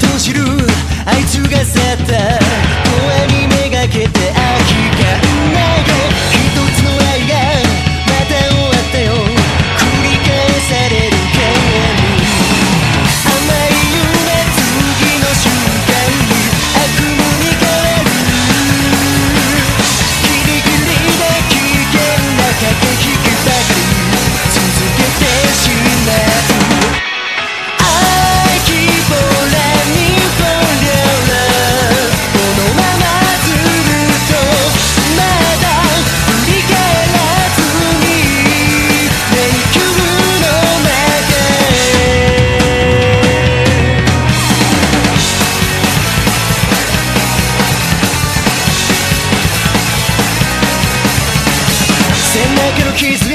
閉じる。あいつが去気づ